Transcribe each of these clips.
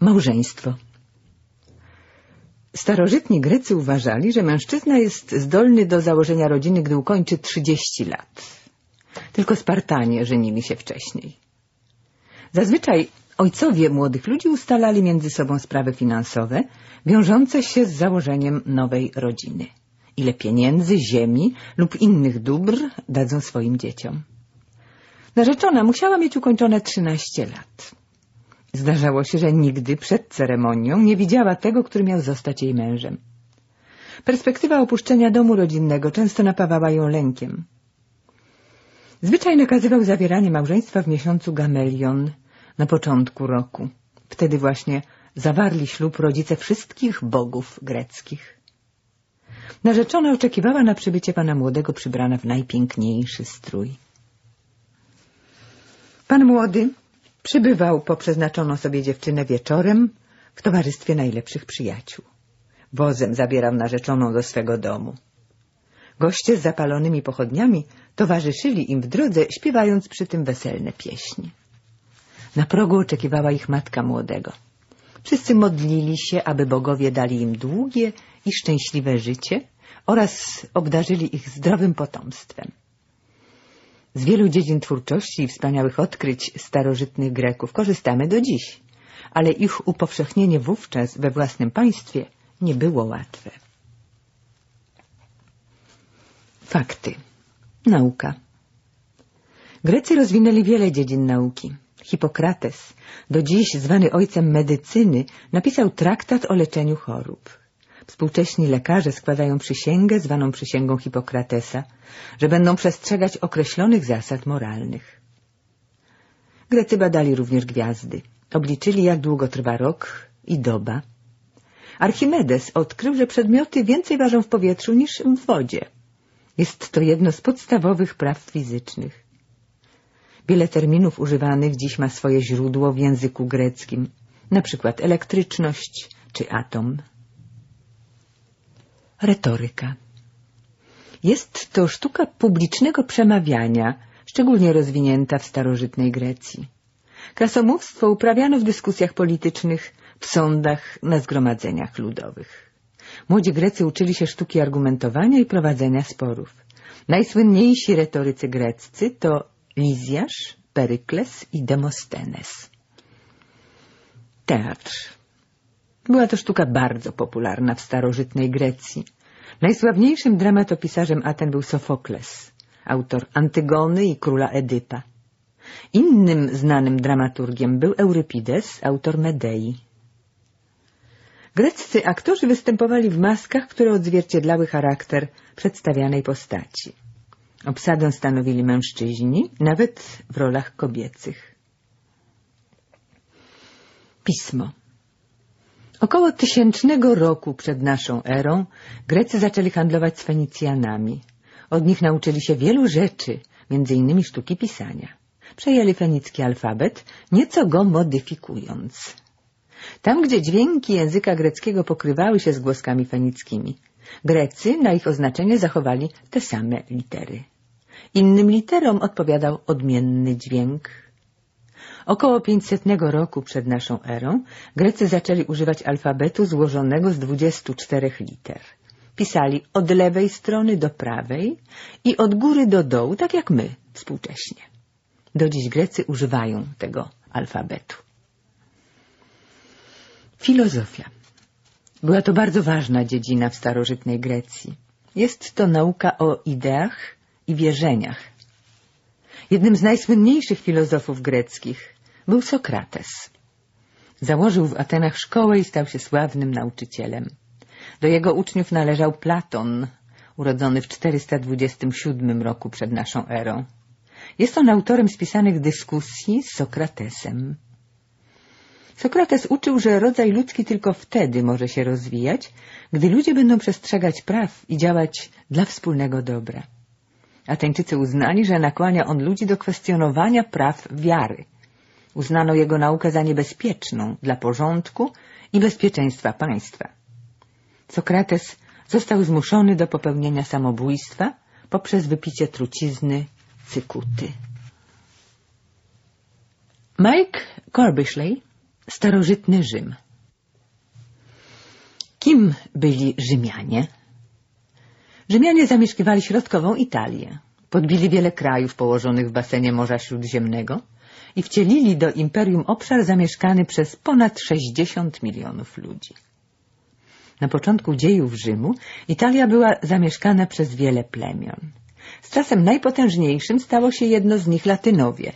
Małżeństwo Starożytni Grecy uważali, że mężczyzna jest zdolny do założenia rodziny, gdy ukończy 30 lat. Tylko Spartanie żenili się wcześniej. Zazwyczaj ojcowie młodych ludzi ustalali między sobą sprawy finansowe, wiążące się z założeniem nowej rodziny. Ile pieniędzy, ziemi lub innych dóbr dadzą swoim dzieciom. Narzeczona musiała mieć ukończone 13 lat. Zdarzało się, że nigdy przed ceremonią nie widziała tego, który miał zostać jej mężem. Perspektywa opuszczenia domu rodzinnego często napawała ją lękiem. Zwyczaj nakazywał zawieranie małżeństwa w miesiącu Gamelion na początku roku. Wtedy właśnie zawarli ślub rodzice wszystkich bogów greckich. Narzeczona oczekiwała na przybycie pana młodego przybrana w najpiękniejszy strój. Pan młody przybywał po przeznaczoną sobie dziewczynę wieczorem w towarzystwie najlepszych przyjaciół. Wozem zabierał narzeczoną do swego domu. Goście z zapalonymi pochodniami towarzyszyli im w drodze, śpiewając przy tym weselne pieśni. Na progu oczekiwała ich matka młodego. Wszyscy modlili się, aby bogowie dali im długie i szczęśliwe życie oraz obdarzyli ich zdrowym potomstwem. Z wielu dziedzin twórczości i wspaniałych odkryć starożytnych Greków korzystamy do dziś, ale ich upowszechnienie wówczas we własnym państwie nie było łatwe. Fakty. Nauka. Grecy rozwinęli wiele dziedzin nauki. Hipokrates, do dziś zwany ojcem medycyny, napisał traktat o leczeniu chorób. Współcześni lekarze składają przysięgę, zwaną przysięgą Hipokratesa, że będą przestrzegać określonych zasad moralnych. Grecy badali również gwiazdy. Obliczyli, jak długo trwa rok i doba. Archimedes odkrył, że przedmioty więcej ważą w powietrzu niż w wodzie. Jest to jedno z podstawowych praw fizycznych. Wiele terminów używanych dziś ma swoje źródło w języku greckim, na przykład elektryczność czy atom. Retoryka Jest to sztuka publicznego przemawiania, szczególnie rozwinięta w starożytnej Grecji. Krasomówstwo uprawiano w dyskusjach politycznych, w sądach, na zgromadzeniach ludowych. Młodzi Grecy uczyli się sztuki argumentowania i prowadzenia sporów. Najsłynniejsi retorycy greccy to Lizjasz, Perykles i Demostenes. Teatr była to sztuka bardzo popularna w starożytnej Grecji. Najsławniejszym dramatopisarzem Aten był Sofokles, autor Antygony i króla Edypa. Innym znanym dramaturgiem był Eurypides, autor Medei. Greccy aktorzy występowali w maskach, które odzwierciedlały charakter przedstawianej postaci. Obsadę stanowili mężczyźni, nawet w rolach kobiecych. Pismo Około tysięcznego roku przed naszą erą Grecy zaczęli handlować z Fenicjanami. Od nich nauczyli się wielu rzeczy, między innymi sztuki pisania. Przejęli fenicki alfabet, nieco go modyfikując. Tam, gdzie dźwięki języka greckiego pokrywały się z głoskami fenickimi, Grecy na ich oznaczenie zachowali te same litery. Innym literom odpowiadał odmienny dźwięk, Około 500 roku przed naszą erą Grecy zaczęli używać alfabetu złożonego z 24 liter. Pisali od lewej strony do prawej i od góry do dołu, tak jak my współcześnie. Do dziś Grecy używają tego alfabetu. Filozofia. Była to bardzo ważna dziedzina w starożytnej Grecji. Jest to nauka o ideach i wierzeniach. Jednym z najsłynniejszych filozofów greckich był Sokrates. Założył w Atenach szkołę i stał się sławnym nauczycielem. Do jego uczniów należał Platon, urodzony w 427 roku przed naszą erą. Jest on autorem spisanych dyskusji z Sokratesem. Sokrates uczył, że rodzaj ludzki tylko wtedy może się rozwijać, gdy ludzie będą przestrzegać praw i działać dla wspólnego dobra. Ateńczycy uznali, że nakłania on ludzi do kwestionowania praw wiary. Uznano jego naukę za niebezpieczną dla porządku i bezpieczeństwa państwa. Sokrates został zmuszony do popełnienia samobójstwa poprzez wypicie trucizny cykuty. Mike Corbishley Starożytny Rzym Kim byli Rzymianie? Rzymianie zamieszkiwali środkową Italię, podbili wiele krajów położonych w basenie Morza Śródziemnego i wcielili do imperium obszar zamieszkany przez ponad 60 milionów ludzi. Na początku dziejów Rzymu Italia była zamieszkana przez wiele plemion. Z czasem najpotężniejszym stało się jedno z nich Latynowie,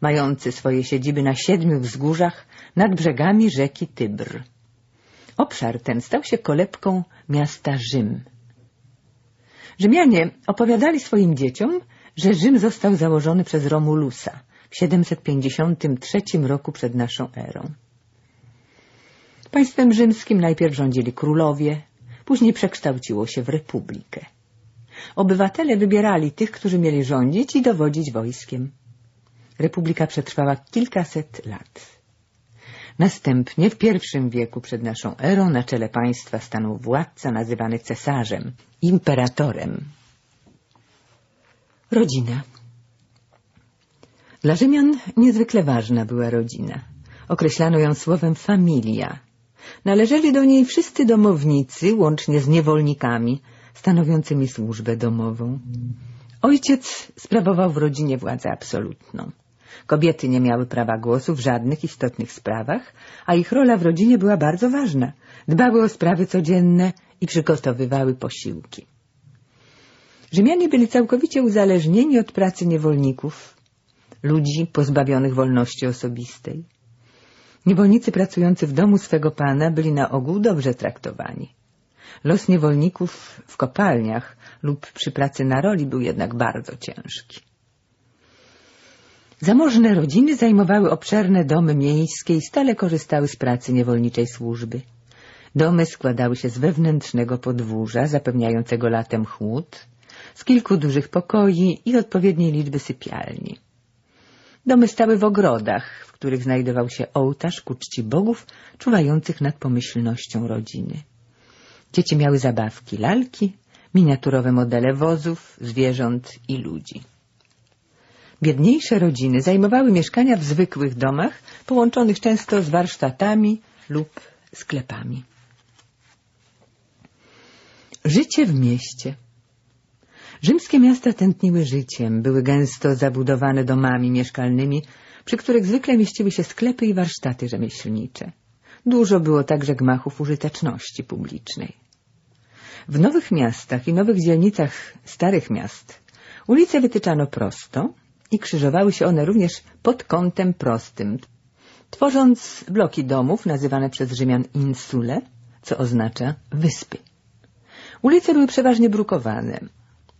mający swoje siedziby na siedmiu wzgórzach nad brzegami rzeki Tybr. Obszar ten stał się kolebką miasta Rzym. Rzymianie opowiadali swoim dzieciom, że Rzym został założony przez Romulusa w 753 roku przed naszą erą. Państwem rzymskim najpierw rządzili królowie, później przekształciło się w republikę. Obywatele wybierali tych, którzy mieli rządzić i dowodzić wojskiem. Republika przetrwała kilkaset lat. Następnie w pierwszym wieku przed naszą erą na czele państwa stanął władca nazywany cesarzem, imperatorem. Rodzina Dla Rzymian niezwykle ważna była rodzina. Określano ją słowem familia. Należeli do niej wszyscy domownicy, łącznie z niewolnikami, stanowiącymi służbę domową. Ojciec sprawował w rodzinie władzę absolutną. Kobiety nie miały prawa głosu w żadnych istotnych sprawach, a ich rola w rodzinie była bardzo ważna. Dbały o sprawy codzienne i przygotowywały posiłki. Rzymianie byli całkowicie uzależnieni od pracy niewolników, ludzi pozbawionych wolności osobistej. Niewolnicy pracujący w domu swego pana byli na ogół dobrze traktowani. Los niewolników w kopalniach lub przy pracy na roli był jednak bardzo ciężki. Zamożne rodziny zajmowały obszerne domy miejskie i stale korzystały z pracy niewolniczej służby. Domy składały się z wewnętrznego podwórza, zapewniającego latem chłód, z kilku dużych pokoi i odpowiedniej liczby sypialni. Domy stały w ogrodach, w których znajdował się ołtarz ku czci bogów, czuwających nad pomyślnością rodziny. Dzieci miały zabawki, lalki, miniaturowe modele wozów, zwierząt i ludzi. Biedniejsze rodziny zajmowały mieszkania w zwykłych domach, połączonych często z warsztatami lub sklepami. Życie w mieście Rzymskie miasta tętniły życiem, były gęsto zabudowane domami mieszkalnymi, przy których zwykle mieściły się sklepy i warsztaty rzemieślnicze. Dużo było także gmachów użyteczności publicznej. W nowych miastach i nowych dzielnicach starych miast ulice wytyczano prosto, i krzyżowały się one również pod kątem prostym, tworząc bloki domów nazywane przez Rzymian insule, co oznacza wyspy. Ulice były przeważnie brukowane.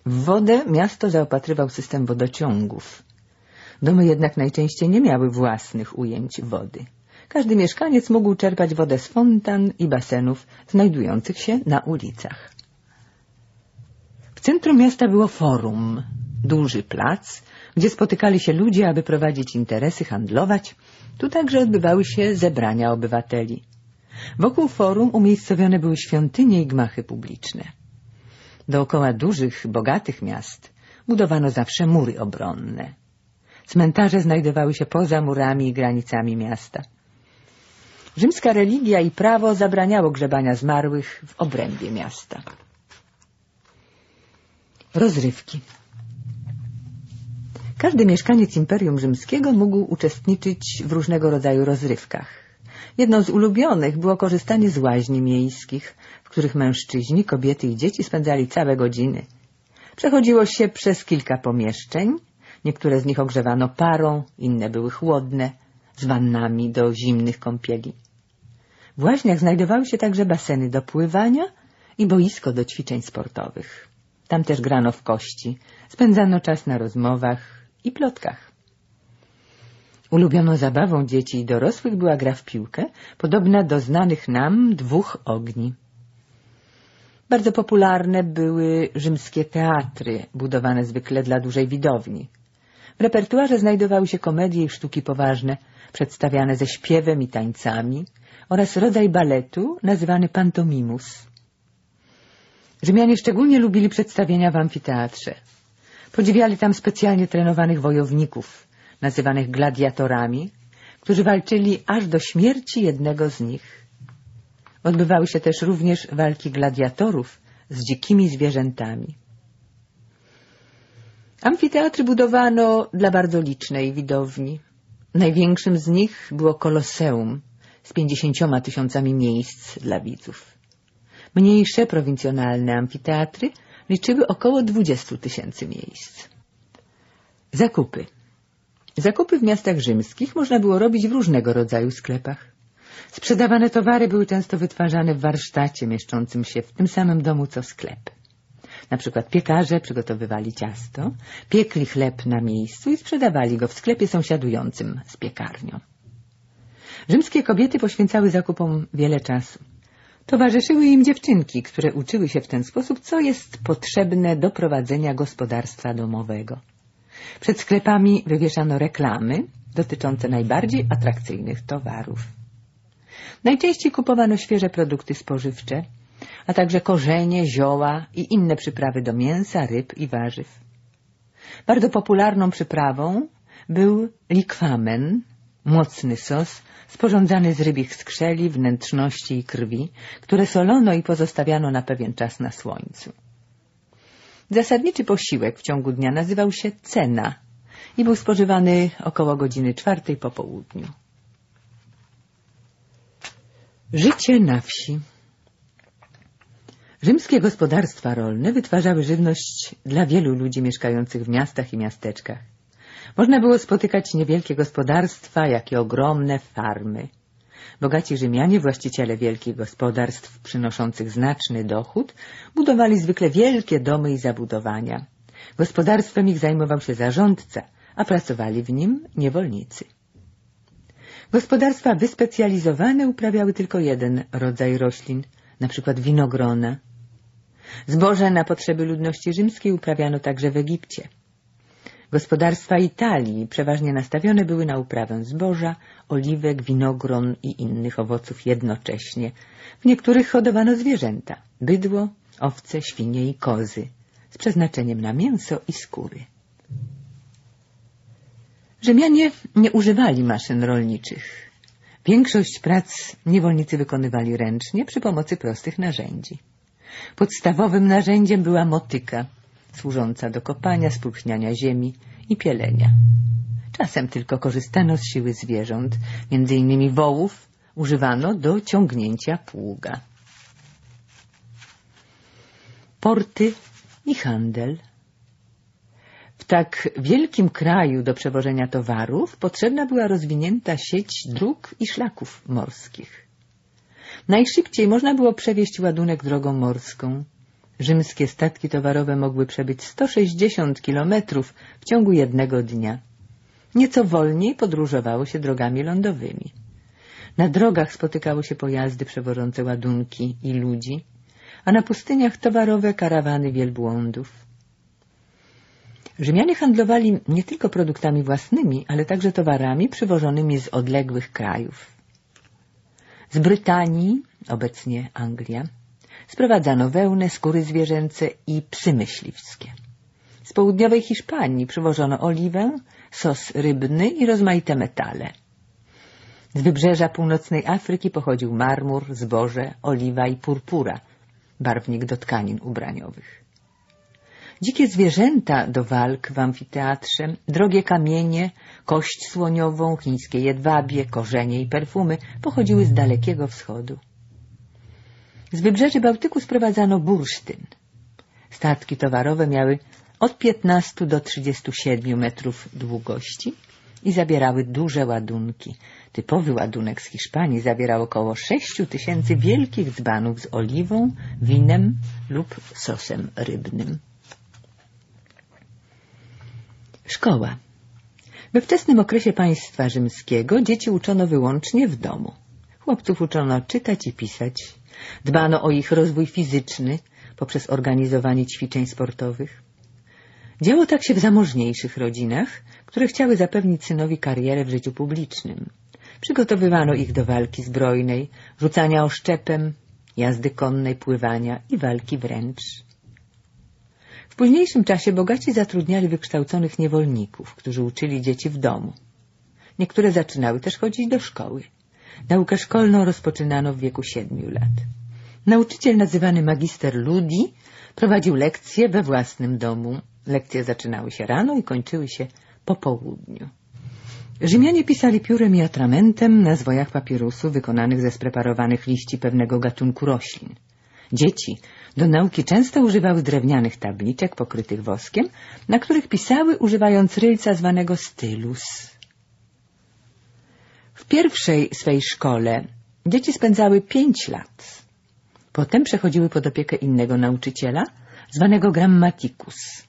W wodę miasto zaopatrywał system wodociągów. Domy jednak najczęściej nie miały własnych ujęć wody. Każdy mieszkaniec mógł czerpać wodę z fontan i basenów znajdujących się na ulicach. W centrum miasta było forum, duży plac, gdzie spotykali się ludzie, aby prowadzić interesy, handlować. Tu także odbywały się zebrania obywateli. Wokół forum umiejscowione były świątynie i gmachy publiczne. Dookoła dużych, bogatych miast budowano zawsze mury obronne. Cmentarze znajdowały się poza murami i granicami miasta. Rzymska religia i prawo zabraniało grzebania zmarłych w obrębie miasta. Rozrywki każdy mieszkaniec Imperium Rzymskiego mógł uczestniczyć w różnego rodzaju rozrywkach. Jedną z ulubionych było korzystanie z łaźni miejskich, w których mężczyźni, kobiety i dzieci spędzali całe godziny. Przechodziło się przez kilka pomieszczeń, niektóre z nich ogrzewano parą, inne były chłodne, z wannami do zimnych kąpieli. W łaźniach znajdowały się także baseny do pływania i boisko do ćwiczeń sportowych. Tam też grano w kości, spędzano czas na rozmowach, i plotkach. Ulubioną zabawą dzieci i dorosłych była gra w piłkę, podobna do znanych nam dwóch ogni. Bardzo popularne były rzymskie teatry, budowane zwykle dla dużej widowni. W repertuarze znajdowały się komedie i sztuki poważne, przedstawiane ze śpiewem i tańcami, oraz rodzaj baletu nazywany pantomimus. Rzymianie szczególnie lubili przedstawienia w amfiteatrze. Podziwiali tam specjalnie trenowanych wojowników, nazywanych gladiatorami, którzy walczyli aż do śmierci jednego z nich. Odbywały się też również walki gladiatorów z dzikimi zwierzętami. Amfiteatry budowano dla bardzo licznej widowni. Największym z nich było Koloseum z pięćdziesięcioma tysiącami miejsc dla widzów. Mniejsze, prowincjonalne amfiteatry liczyły około dwudziestu tysięcy miejsc. Zakupy. Zakupy w miastach rzymskich można było robić w różnego rodzaju sklepach. Sprzedawane towary były często wytwarzane w warsztacie mieszczącym się w tym samym domu co sklep. Na przykład piekarze przygotowywali ciasto, piekli chleb na miejscu i sprzedawali go w sklepie sąsiadującym z piekarnią. Rzymskie kobiety poświęcały zakupom wiele czasu. Towarzyszyły im dziewczynki, które uczyły się w ten sposób, co jest potrzebne do prowadzenia gospodarstwa domowego. Przed sklepami wywieszano reklamy dotyczące najbardziej atrakcyjnych towarów. Najczęściej kupowano świeże produkty spożywcze, a także korzenie, zioła i inne przyprawy do mięsa, ryb i warzyw. Bardzo popularną przyprawą był likwamen, mocny sos sporządzany z rybich skrzeli, wnętrzności i krwi, które solono i pozostawiano na pewien czas na słońcu. Zasadniczy posiłek w ciągu dnia nazywał się cena i był spożywany około godziny czwartej po południu. Życie na wsi Rzymskie gospodarstwa rolne wytwarzały żywność dla wielu ludzi mieszkających w miastach i miasteczkach. Można było spotykać niewielkie gospodarstwa, jak i ogromne farmy. Bogaci Rzymianie, właściciele wielkich gospodarstw przynoszących znaczny dochód, budowali zwykle wielkie domy i zabudowania. Gospodarstwem ich zajmował się zarządca, a pracowali w nim niewolnicy. Gospodarstwa wyspecjalizowane uprawiały tylko jeden rodzaj roślin, przykład winogrona. Zboże na potrzeby ludności rzymskiej uprawiano także w Egipcie. Gospodarstwa Italii przeważnie nastawione były na uprawę zboża, oliwek, winogron i innych owoców jednocześnie. W niektórych hodowano zwierzęta — bydło, owce, świnie i kozy — z przeznaczeniem na mięso i skóry. Rzymianie nie używali maszyn rolniczych. Większość prac niewolnicy wykonywali ręcznie przy pomocy prostych narzędzi. Podstawowym narzędziem była motyka, służąca do kopania, spróchniania ziemi i pielenia. Czasem tylko korzystano z siły zwierząt, między innymi wołów, używano do ciągnięcia pługa. Porty i handel. W tak wielkim kraju do przewożenia towarów potrzebna była rozwinięta sieć dróg i szlaków morskich. Najszybciej można było przewieźć ładunek drogą morską. Rzymskie statki towarowe mogły przebyć 160 kilometrów w ciągu jednego dnia. Nieco wolniej podróżowało się drogami lądowymi. Na drogach spotykało się pojazdy przewożące ładunki i ludzi, a na pustyniach towarowe karawany wielbłądów. Rzymianie handlowali nie tylko produktami własnymi, ale także towarami przywożonymi z odległych krajów. Z Brytanii, obecnie Anglia, sprowadzano wełnę, skóry zwierzęce i psy myśliwskie. Z południowej Hiszpanii przywożono oliwę, sos rybny i rozmaite metale. Z wybrzeża północnej Afryki pochodził marmur, zboże, oliwa i purpura, barwnik do tkanin ubraniowych. Dzikie zwierzęta do walk w amfiteatrze, drogie kamienie, kość słoniową, chińskie jedwabie, korzenie i perfumy pochodziły z dalekiego wschodu. Z wybrzeży Bałtyku sprowadzano bursztyn. Statki towarowe miały od 15 do 37 metrów długości i zabierały duże ładunki. Typowy ładunek z Hiszpanii zawierał około 6 tysięcy wielkich dzbanów z oliwą, winem lub sosem rybnym. Szkoła. We wczesnym okresie państwa rzymskiego dzieci uczono wyłącznie w domu. Chłopców uczono czytać i pisać. Dbano o ich rozwój fizyczny poprzez organizowanie ćwiczeń sportowych. Działo tak się w zamożniejszych rodzinach, które chciały zapewnić synowi karierę w życiu publicznym. Przygotowywano ich do walki zbrojnej, rzucania oszczepem, jazdy konnej, pływania i walki wręcz. W późniejszym czasie bogaci zatrudniali wykształconych niewolników, którzy uczyli dzieci w domu. Niektóre zaczynały też chodzić do szkoły. Naukę szkolną rozpoczynano w wieku siedmiu lat. Nauczyciel nazywany magister Ludi prowadził lekcje we własnym domu. Lekcje zaczynały się rano i kończyły się po południu. Rzymianie pisali piórem i atramentem na zwojach papirusu wykonanych ze spreparowanych liści pewnego gatunku roślin. Dzieci do nauki często używały drewnianych tabliczek pokrytych woskiem, na których pisały używając rylca zwanego stylus. W pierwszej swej szkole dzieci spędzały pięć lat. Potem przechodziły pod opiekę innego nauczyciela, zwanego grammaticus.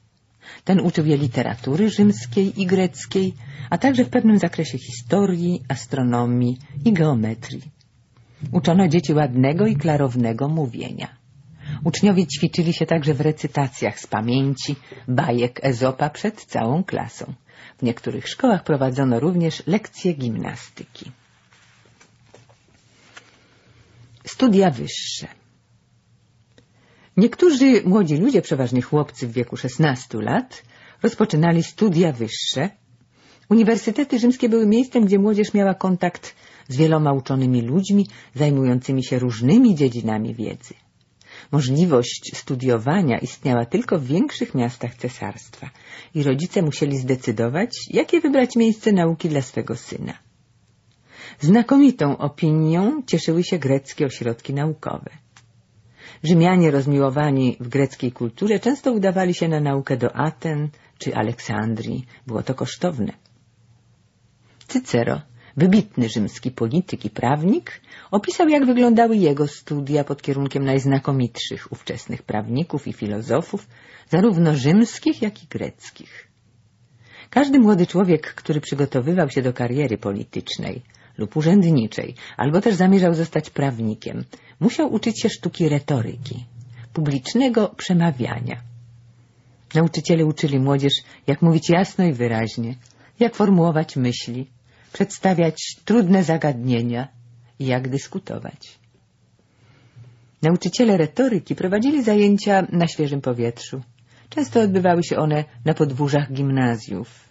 Ten uczył je literatury rzymskiej i greckiej, a także w pewnym zakresie historii, astronomii i geometrii. Uczono dzieci ładnego i klarownego mówienia. Uczniowie ćwiczyli się także w recytacjach z pamięci, bajek Ezopa przed całą klasą. W niektórych szkołach prowadzono również lekcje gimnastyki. Studia wyższe Niektórzy młodzi ludzie, przeważnie chłopcy w wieku 16 lat, rozpoczynali studia wyższe. Uniwersytety rzymskie były miejscem, gdzie młodzież miała kontakt z wieloma uczonymi ludźmi zajmującymi się różnymi dziedzinami wiedzy. Możliwość studiowania istniała tylko w większych miastach cesarstwa i rodzice musieli zdecydować, jakie wybrać miejsce nauki dla swego syna. Znakomitą opinią cieszyły się greckie ośrodki naukowe. Rzymianie rozmiłowani w greckiej kulturze często udawali się na naukę do Aten czy Aleksandrii. Było to kosztowne. Cycero, wybitny rzymski polityk i prawnik, opisał, jak wyglądały jego studia pod kierunkiem najznakomitszych ówczesnych prawników i filozofów, zarówno rzymskich, jak i greckich. Każdy młody człowiek, który przygotowywał się do kariery politycznej lub urzędniczej, albo też zamierzał zostać prawnikiem, musiał uczyć się sztuki retoryki, publicznego przemawiania. Nauczyciele uczyli młodzież, jak mówić jasno i wyraźnie, jak formułować myśli, przedstawiać trudne zagadnienia i jak dyskutować. Nauczyciele retoryki prowadzili zajęcia na świeżym powietrzu. Często odbywały się one na podwórzach gimnazjów,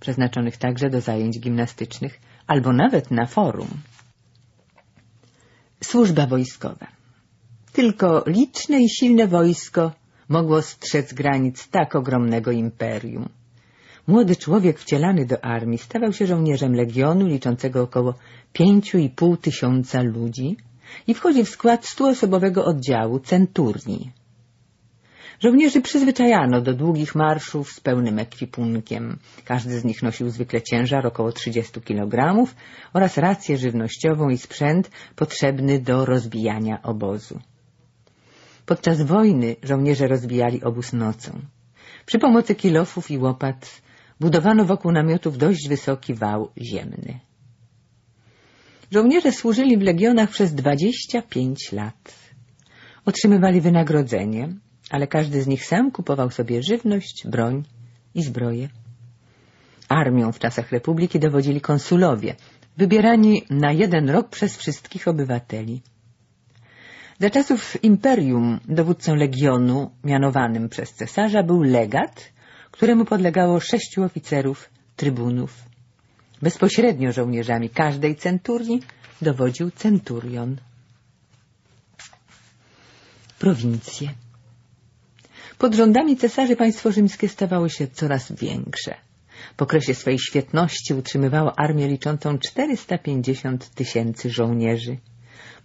przeznaczonych także do zajęć gimnastycznych, albo nawet na forum. Służba wojskowa. Tylko liczne i silne wojsko mogło strzec granic tak ogromnego imperium. Młody człowiek wcielany do armii stawał się żołnierzem legionu liczącego około pięciu i pół tysiąca ludzi i wchodzi w skład stuosobowego oddziału centurni. Żołnierzy przyzwyczajano do długich marszów z pełnym ekwipunkiem. Każdy z nich nosił zwykle ciężar około 30 kg oraz rację żywnościową i sprzęt potrzebny do rozbijania obozu. Podczas wojny żołnierze rozbijali obóz nocą. Przy pomocy kilofów i łopat budowano wokół namiotów dość wysoki wał ziemny. Żołnierze służyli w legionach przez 25 lat. Otrzymywali wynagrodzenie, ale każdy z nich sam kupował sobie żywność, broń i zbroję. Armią w czasach Republiki dowodzili konsulowie, wybierani na jeden rok przez wszystkich obywateli. Za czasów imperium dowódcą legionu, mianowanym przez cesarza, był legat, któremu podlegało sześciu oficerów, trybunów. Bezpośrednio żołnierzami każdej centurii dowodził centurion. Prowincje pod rządami cesarzy państwo rzymskie stawało się coraz większe. W okresie swej świetności utrzymywało armię liczącą 450 tysięcy żołnierzy,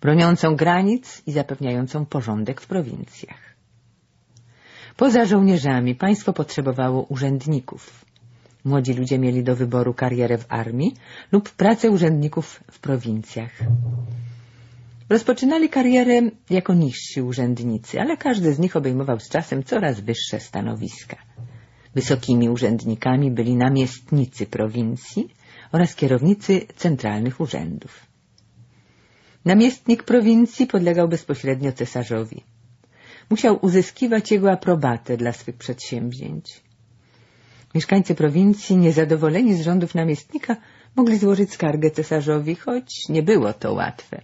broniącą granic i zapewniającą porządek w prowincjach. Poza żołnierzami państwo potrzebowało urzędników. Młodzi ludzie mieli do wyboru karierę w armii lub pracę urzędników w prowincjach. Rozpoczynali karierę jako niżsi urzędnicy, ale każdy z nich obejmował z czasem coraz wyższe stanowiska. Wysokimi urzędnikami byli namiestnicy prowincji oraz kierownicy centralnych urzędów. Namiestnik prowincji podlegał bezpośrednio cesarzowi. Musiał uzyskiwać jego aprobatę dla swych przedsięwzięć. Mieszkańcy prowincji, niezadowoleni z rządów namiestnika, mogli złożyć skargę cesarzowi, choć nie było to łatwe.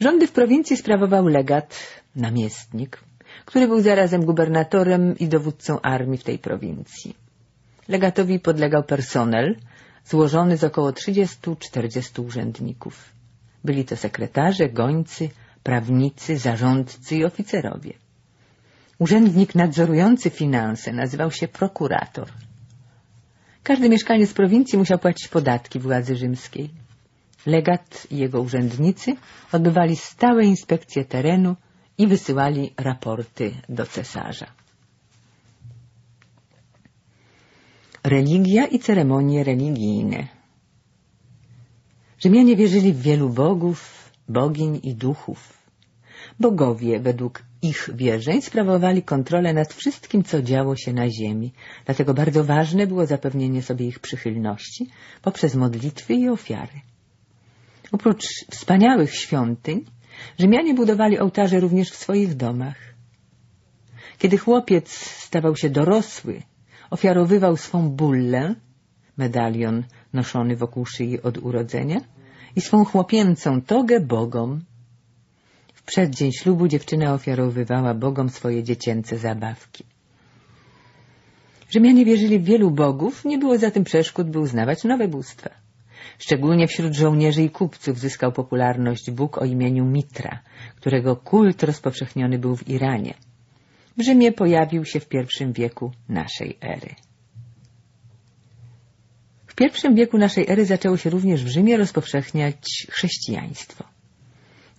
Rządy w prowincji sprawował legat, namiestnik, który był zarazem gubernatorem i dowódcą armii w tej prowincji. Legatowi podlegał personel, złożony z około 30-40 urzędników. Byli to sekretarze, gońcy, prawnicy, zarządcy i oficerowie. Urzędnik nadzorujący finanse nazywał się prokurator. Każdy mieszkaniec prowincji musiał płacić podatki władzy rzymskiej. Legat i jego urzędnicy odbywali stałe inspekcje terenu i wysyłali raporty do cesarza. Religia i ceremonie religijne Rzymianie wierzyli w wielu bogów, bogiń i duchów. Bogowie według ich wierzeń sprawowali kontrolę nad wszystkim, co działo się na ziemi, dlatego bardzo ważne było zapewnienie sobie ich przychylności poprzez modlitwy i ofiary. Oprócz wspaniałych świątyń, Rzymianie budowali ołtarze również w swoich domach. Kiedy chłopiec stawał się dorosły, ofiarowywał swą bullę, medalion noszony wokół szyi od urodzenia, i swą chłopięcą togę bogom. W przeddzień ślubu dziewczyna ofiarowywała bogom swoje dziecięce zabawki. Rzymianie wierzyli w wielu bogów, nie było zatem przeszkód, by uznawać nowe bóstwa. Szczególnie wśród żołnierzy i kupców zyskał popularność Bóg o imieniu Mitra, którego kult rozpowszechniony był w Iranie. W Rzymie pojawił się w pierwszym wieku naszej ery. Pierwszym wieku naszej ery zaczęło się również w Rzymie rozpowszechniać chrześcijaństwo.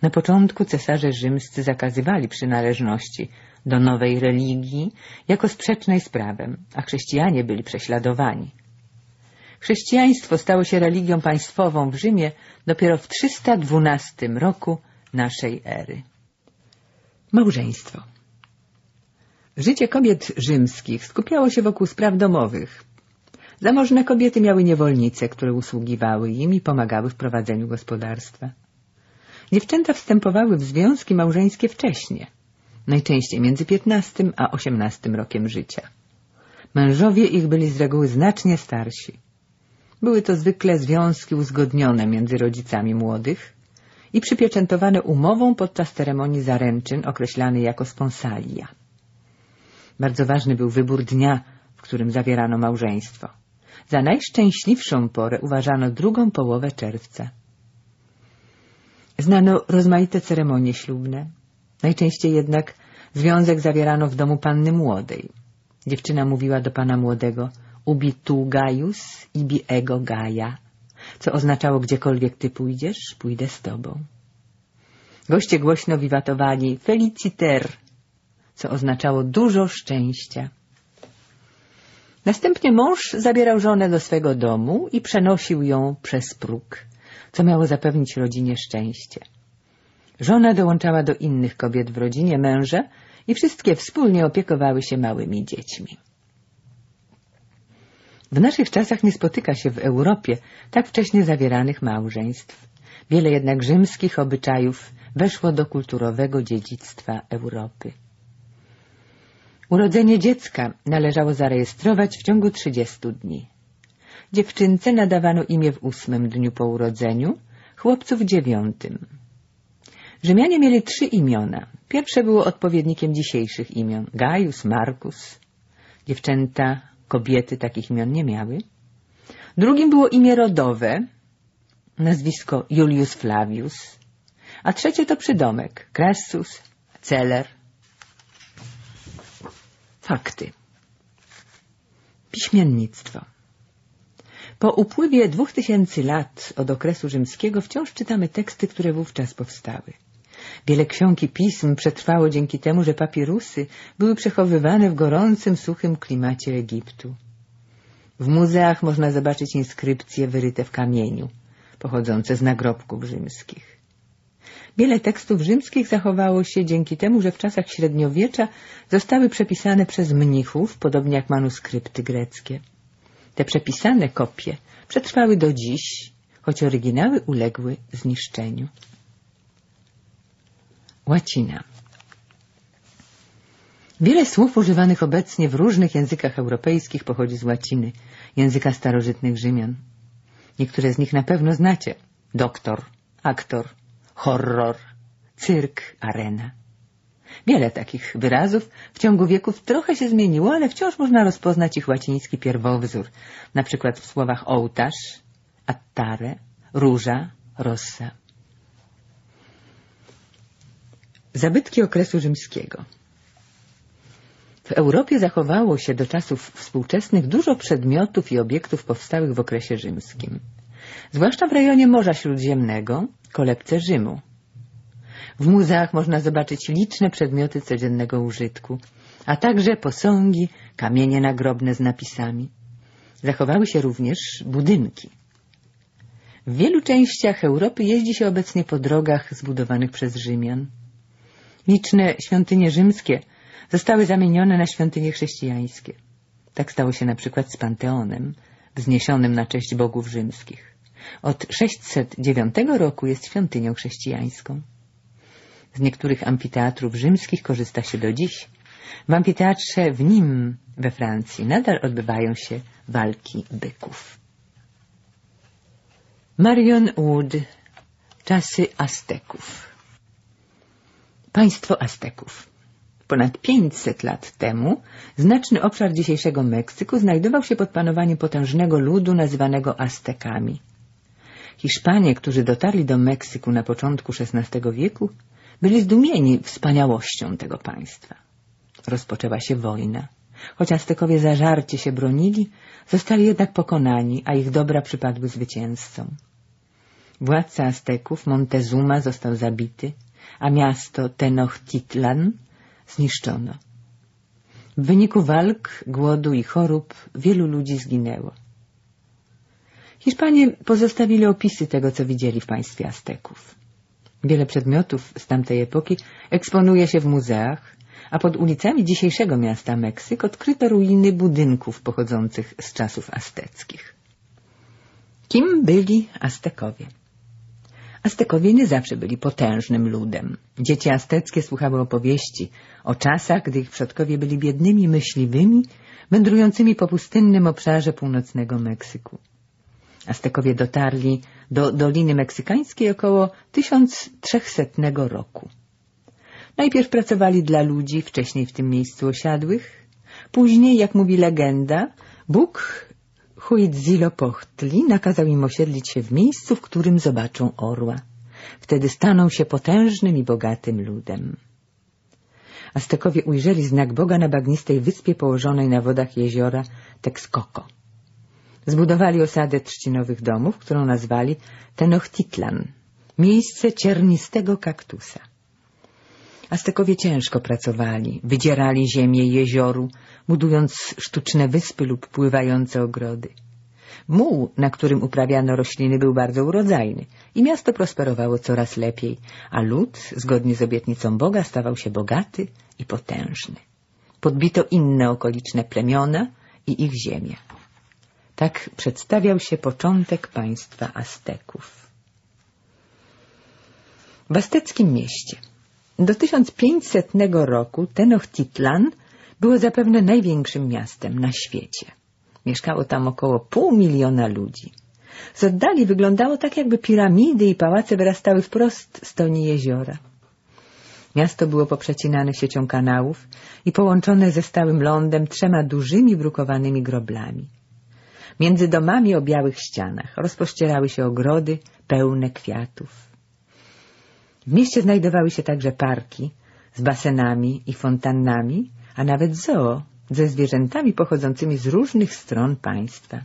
Na początku cesarze rzymscy zakazywali przynależności do nowej religii jako sprzecznej z prawem, a chrześcijanie byli prześladowani. Chrześcijaństwo stało się religią państwową w Rzymie dopiero w 312 roku naszej ery. Małżeństwo Życie kobiet rzymskich skupiało się wokół spraw domowych. Zamożne kobiety miały niewolnice, które usługiwały im i pomagały w prowadzeniu gospodarstwa. Dziewczęta wstępowały w związki małżeńskie wcześnie, najczęściej między 15 a 18 rokiem życia. Mężowie ich byli z reguły znacznie starsi. Były to zwykle związki uzgodnione między rodzicami młodych i przypieczętowane umową podczas ceremonii zaręczyn określanej jako sponsalia. Bardzo ważny był wybór dnia, w którym zawierano małżeństwo. Za najszczęśliwszą porę uważano drugą połowę czerwca. Znano rozmaite ceremonie ślubne. Najczęściej jednak związek zawierano w domu panny młodej. Dziewczyna mówiła do pana młodego ubi tu Gaius, ibi ego Gaia, co oznaczało gdziekolwiek ty pójdziesz, pójdę z tobą. Goście głośno wiwatowali feliciter, co oznaczało dużo szczęścia. Następnie mąż zabierał żonę do swego domu i przenosił ją przez próg, co miało zapewnić rodzinie szczęście. Żona dołączała do innych kobiet w rodzinie męża i wszystkie wspólnie opiekowały się małymi dziećmi. W naszych czasach nie spotyka się w Europie tak wcześnie zawieranych małżeństw. Wiele jednak rzymskich obyczajów weszło do kulturowego dziedzictwa Europy. Urodzenie dziecka należało zarejestrować w ciągu 30 dni. Dziewczynce nadawano imię w ósmym dniu po urodzeniu, chłopcu w dziewiątym. Rzymianie mieli trzy imiona. Pierwsze było odpowiednikiem dzisiejszych imion. Gaius, Marcus. Dziewczęta, kobiety takich imion nie miały. Drugim było imię rodowe, nazwisko Julius Flavius, a trzecie to przydomek Crassus, Celer, Fakty. Piśmiennictwo. Po upływie dwóch tysięcy lat od okresu rzymskiego wciąż czytamy teksty, które wówczas powstały. Wiele ksiąg i pism przetrwało dzięki temu, że papirusy były przechowywane w gorącym, suchym klimacie Egiptu. W muzeach można zobaczyć inskrypcje wyryte w kamieniu, pochodzące z nagrobków rzymskich. Wiele tekstów rzymskich zachowało się dzięki temu, że w czasach średniowiecza zostały przepisane przez mnichów, podobnie jak manuskrypty greckie. Te przepisane kopie przetrwały do dziś, choć oryginały uległy zniszczeniu. Łacina Wiele słów używanych obecnie w różnych językach europejskich pochodzi z łaciny, języka starożytnych Rzymian. Niektóre z nich na pewno znacie. Doktor, aktor, horror, cyrk, arena. Wiele takich wyrazów w ciągu wieków trochę się zmieniło, ale wciąż można rozpoznać ich łaciński pierwowzór, na przykład w słowach ołtarz, attare, róża, rossa. Zabytki okresu rzymskiego W Europie zachowało się do czasów współczesnych dużo przedmiotów i obiektów powstałych w okresie rzymskim. Zwłaszcza w rejonie Morza Śródziemnego, kolebce Rzymu. W muzeach można zobaczyć liczne przedmioty codziennego użytku, a także posągi, kamienie nagrobne z napisami. Zachowały się również budynki. W wielu częściach Europy jeździ się obecnie po drogach zbudowanych przez Rzymian. Liczne świątynie rzymskie zostały zamienione na świątynie chrześcijańskie. Tak stało się na przykład z Panteonem, wzniesionym na cześć bogów rzymskich. Od 609 roku jest świątynią chrześcijańską. Z niektórych amfiteatrów rzymskich korzysta się do dziś. W amfiteatrze w Nim we Francji nadal odbywają się walki byków. Marion Wood Czasy Azteków Państwo Azteków Ponad 500 lat temu znaczny obszar dzisiejszego Meksyku znajdował się pod panowaniem potężnego ludu nazywanego Aztekami. Hiszpanie, którzy dotarli do Meksyku na początku XVI wieku, byli zdumieni wspaniałością tego państwa. Rozpoczęła się wojna. Choć Aztekowie zażarcie się bronili, zostali jednak pokonani, a ich dobra przypadły zwycięzcom. Władca Azteków, Montezuma, został zabity, a miasto Tenochtitlan zniszczono. W wyniku walk, głodu i chorób wielu ludzi zginęło. Hiszpanie pozostawili opisy tego, co widzieli w państwie Azteków. Wiele przedmiotów z tamtej epoki eksponuje się w muzeach, a pod ulicami dzisiejszego miasta Meksyk odkryto ruiny budynków pochodzących z czasów azteckich. Kim byli Aztekowie? Aztekowie nie zawsze byli potężnym ludem. Dzieci azteckie słuchały opowieści o czasach, gdy ich przodkowie byli biednymi myśliwymi, wędrującymi po pustynnym obszarze północnego Meksyku. Aztekowie dotarli do Doliny Meksykańskiej około 1300 roku. Najpierw pracowali dla ludzi wcześniej w tym miejscu osiadłych, później, jak mówi legenda, Bóg Huitzilopochtli nakazał im osiedlić się w miejscu, w którym zobaczą orła. Wtedy staną się potężnym i bogatym ludem. Aztekowie ujrzeli znak Boga na bagnistej wyspie położonej na wodach jeziora Texcoco. Zbudowali osadę trzcinowych domów, którą nazwali Tenochtitlan, miejsce ciernistego kaktusa. Aztekowie ciężko pracowali, wydzierali ziemię jezioru, budując sztuczne wyspy lub pływające ogrody. Muł, na którym uprawiano rośliny, był bardzo urodzajny i miasto prosperowało coraz lepiej, a lud, zgodnie z obietnicą Boga, stawał się bogaty i potężny. Podbito inne okoliczne plemiona i ich ziemię. Tak przedstawiał się początek państwa Azteków. W azteckim mieście do 1500 roku Tenochtitlan było zapewne największym miastem na świecie. Mieszkało tam około pół miliona ludzi. Z oddali wyglądało tak, jakby piramidy i pałace wyrastały wprost z toni jeziora. Miasto było poprzecinane siecią kanałów i połączone ze stałym lądem trzema dużymi brukowanymi groblami. Między domami o białych ścianach rozpościerały się ogrody pełne kwiatów. W mieście znajdowały się także parki z basenami i fontannami, a nawet zoo ze zwierzętami pochodzącymi z różnych stron państwa.